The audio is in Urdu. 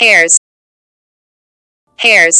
hairs hairs